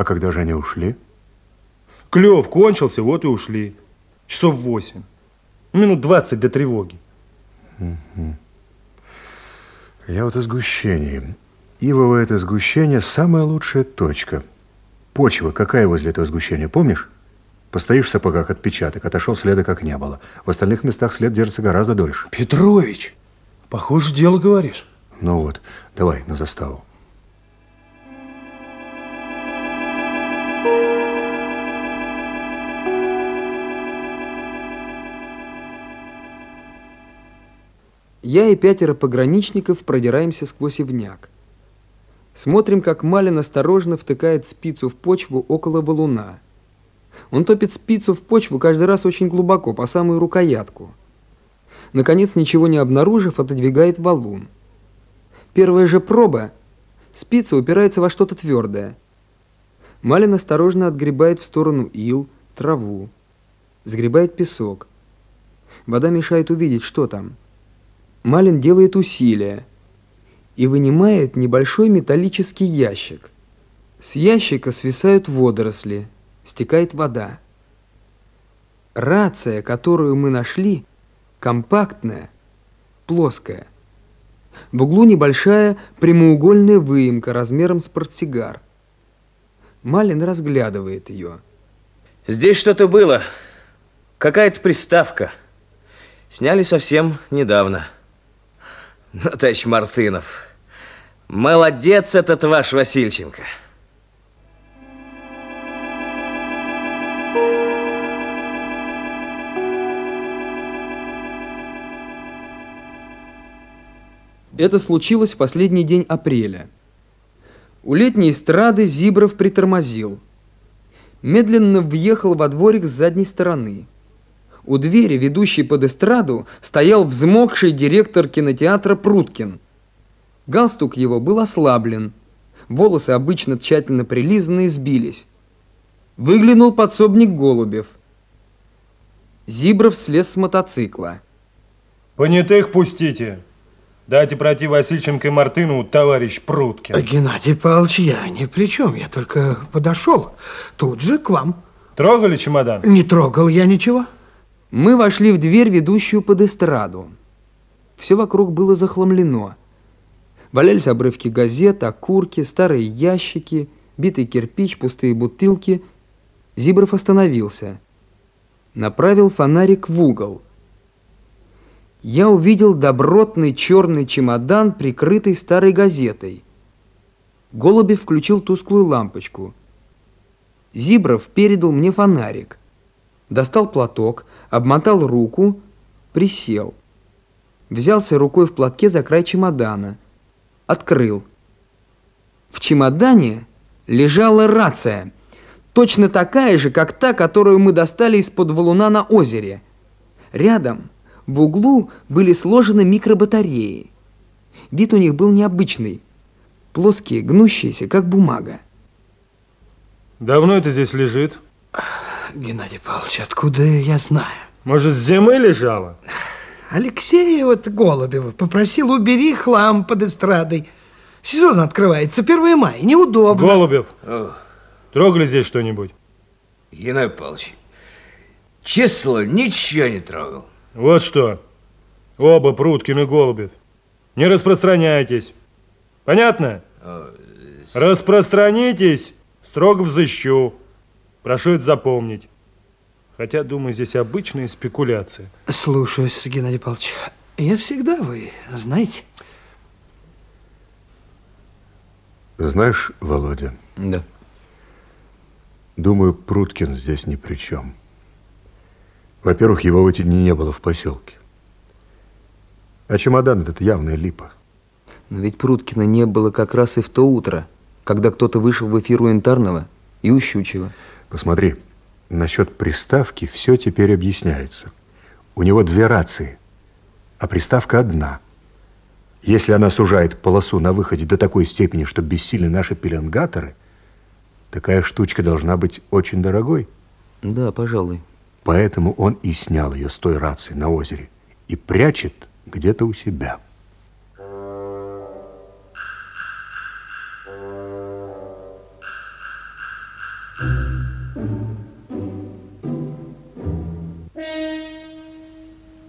А когда же они ушли? Клев кончился, вот и ушли. Часов восемь. Минут двадцать до тревоги. Угу. Я вот о сгущении. Ивовое это сгущение – самая лучшая точка. Почва какая возле этого сгущения, помнишь? Постоишь в сапогах отпечаток, отошел следа как не было. В остальных местах след держится гораздо дольше. Петрович, похоже, дело говоришь. Ну вот, давай на заставу. Я и пятеро пограничников продираемся сквозь ивняк. Смотрим, как Малин осторожно втыкает спицу в почву около валуна. Он топит спицу в почву каждый раз очень глубоко, по самую рукоятку. Наконец, ничего не обнаружив, отодвигает валун. Первая же проба. Спица упирается во что-то твердое. Малин осторожно отгребает в сторону ил, траву. Сгребает песок. Вода мешает увидеть, что там. Малин делает усилия и вынимает небольшой металлический ящик. С ящика свисают водоросли, стекает вода. Рация, которую мы нашли, компактная, плоская. В углу небольшая прямоугольная выемка размером с портсигар. Малин разглядывает ее. Здесь что-то было. Какая-то приставка. Сняли совсем недавно. Ну, товарищ Мартынов, молодец этот ваш Васильченко. Это случилось в последний день апреля. У летней эстрады Зибров притормозил. Медленно въехал во дворик с задней стороны. У двери, ведущей под эстраду, стоял взмокший директор кинотеатра Пруткин. Галстук его был ослаблен. Волосы, обычно тщательно прилизанные, сбились. Выглянул подсобник Голубев. Зибров слез с мотоцикла. Понятых пустите. Дайте пройти Васильченко и Мартыну, товарищ Пруткин. Геннадий Павлович, я ни при чем. Я только подошел тут же к вам. Трогали чемодан? Не трогал я ничего. Мы вошли в дверь, ведущую под эстраду. Все вокруг было захламлено. Валялись обрывки газет, окурки, старые ящики, битый кирпич, пустые бутылки. Зибров остановился. Направил фонарик в угол. Я увидел добротный черный чемодан, прикрытый старой газетой. Голубев включил тусклую лампочку. Зибров передал мне фонарик. Достал платок, обмотал руку, присел. Взялся рукой в платке за край чемодана. Открыл. В чемодане лежала рация. Точно такая же, как та, которую мы достали из-под валуна на озере. Рядом, в углу, были сложены микробатареи. Вид у них был необычный. Плоские, гнущиеся, как бумага. Давно это здесь лежит? Геннадий Павлович, откуда я знаю? Может, с зимы лежала? Алексея вот Голубева попросил, убери хлам под эстрадой. Сезон открывается, 1 мая, неудобно. Голубев, О. трогали здесь что-нибудь? Геннадий Павлович, число ничего не трогал. Вот что, оба Пруткин и Голубев, не распространяйтесь. Понятно? О, Распространитесь, строго взыщу. Прошу это запомнить. Хотя, думаю, здесь обычные спекуляции. Слушаюсь, Геннадий Павлович. Я всегда, вы знаете. Знаешь, Володя? Да. Думаю, Пруткин здесь ни при чем. Во-первых, его в эти дни не было в поселке. А чемодан этот явная липа. Но ведь Пруткина не было как раз и в то утро, когда кто-то вышел в эфир у Янтарного и у Щучева. Посмотри, насчет приставки все теперь объясняется. У него две рации, а приставка одна. Если она сужает полосу на выходе до такой степени, что бессильны наши пеленгаторы, такая штучка должна быть очень дорогой. Да, пожалуй. Поэтому он и снял ее с той рации на озере и прячет где-то у себя.